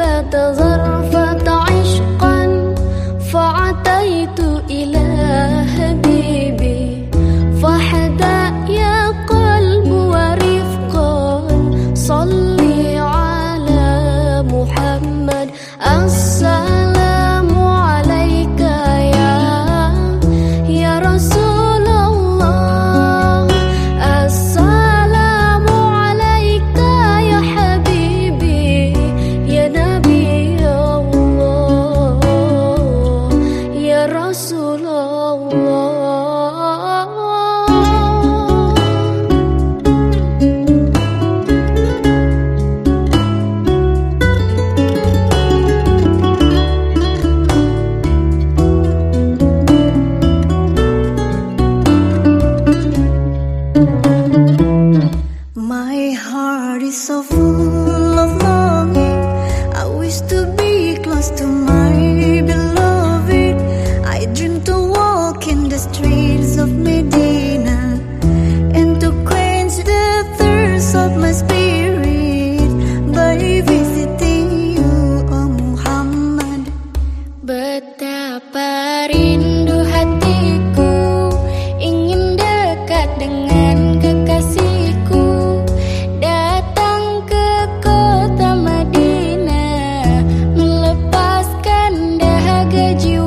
بتذرع Good you